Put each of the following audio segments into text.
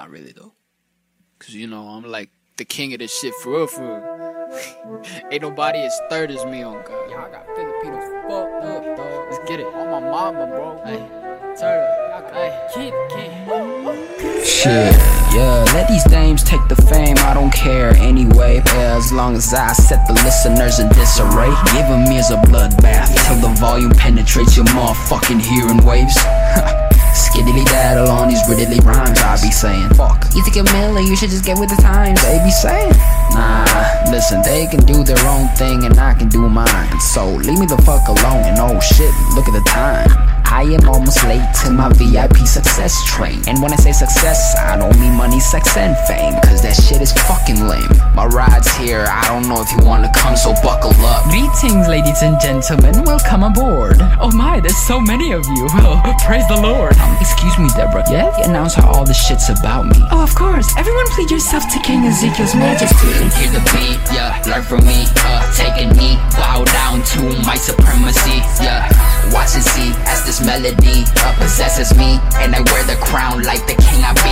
Not really though. Cause you know, I'm like the king of this shit for real, for real. Ain't nobody as third as me on God. Yeah, I got Filipinos fucked up, dog. Let's get it. On my mama, bro. Hey, turn up. Hey, Kid, kid. Shit, yeah, let these dames take the fame, I don't care anyway. Yeah, as long as I set the listeners in disarray. Give them ears a bloodbath till the volume penetrates your motherfucking hearing waves. Skiddly daddle on these riddly rhymes, I be saying. Fuck, you think a million, you should just get with the times, they be saying. Nah, listen, they can do their own thing and I can do mine. So leave me the fuck alone and oh shit, look at the time. I am almost late to my VIP success train. And when I say success, I don't mean money, sex, and fame. Cause that shit is fucking lame. My ride's here, I don't know if you wanna come, so buckle up. Greetings, ladies and gentlemen. Welcome aboard. Oh my, there's so many of you. Oh, praise the Lord. Um, excuse me, Deborah. Yes? Announce how all this shit's about me. Oh, of course. Everyone plead yourself to King Ezekiel's majesty. Hear the beat, yeah, learn from me, uh, take a knee, bow down to my supremacy, yeah. Watch and see as this melody uh, possesses me, and I wear the crown like the king I be.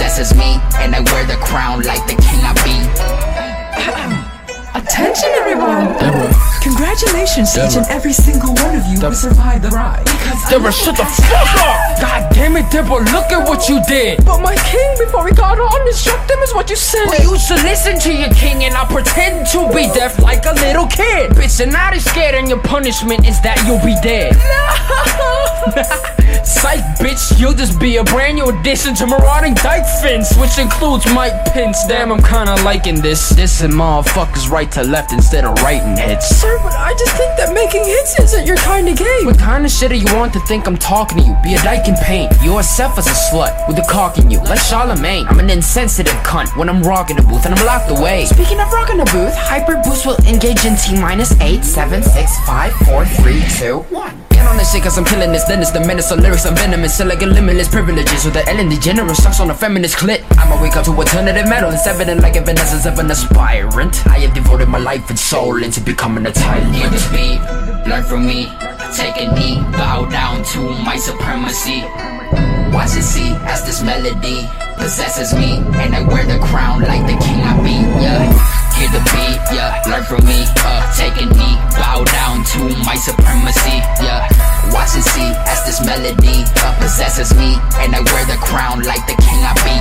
Uh, possesses me, and I wear the crown like the king I be. Attention, everyone. Deborah. Congratulations to each and every single one of you who survived the ride. Because Deborah, shut the fuck up! God damn it, Deborah, look at what you did! But my king, before we got on, instruct them is what you said. Well, you should listen to your king and I pretend to be deaf like a little kid. Bitch, and not as scared, and your punishment is that you'll be dead. Psych, bitch, you'll just be a brand new addition to Marauding Dyke Fence, which includes Mike Pence. Damn, I'm kinda liking this. This and motherfuckers right to left instead of writing hits. Sir, but I just think that making hits isn't your kind of game. What kind of shit do you want to think I'm talking to you? Be a dyke in paint. You yourself as a slut with a cock in you, like Charlemagne. I'm an insensitive cunt when I'm rocking the booth and I'm locked away. Speaking of rocking the booth, Hyper Boost will engage in T minus eight, seven, six, five, four, three, two, one. Get on this shit cause I'm killing this, then it's the menace of lyrics, I'm venomous, so like a limitless privileges with the Ellen DeGeneres sucks on a feminist clit. I'ma wake up to alternative metal, it's evident like evanescence of an aspirant. I have devoted my life and soul into becoming a tyrant. Hear the beat, learn from me, take a knee, bow down to my supremacy. Watch and see as this melody possesses me, and I wear the crown like the king I be. Yeah, hear the beat. Yeah, learn from me. My supremacy. Yeah, watch and see as this melody uh, possesses me, and I wear the crown like the king I be.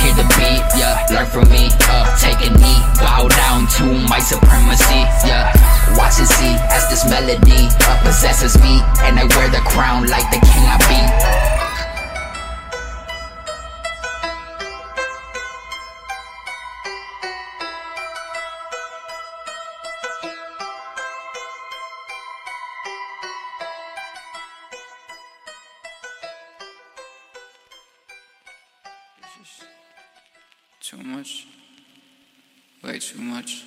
Hear the beat, yeah, learn from me, uh, take a knee, bow down to my supremacy, yeah. Watch and see as this melody uh, possesses me, and I wear the crown like the king I be. Too much. Way too much.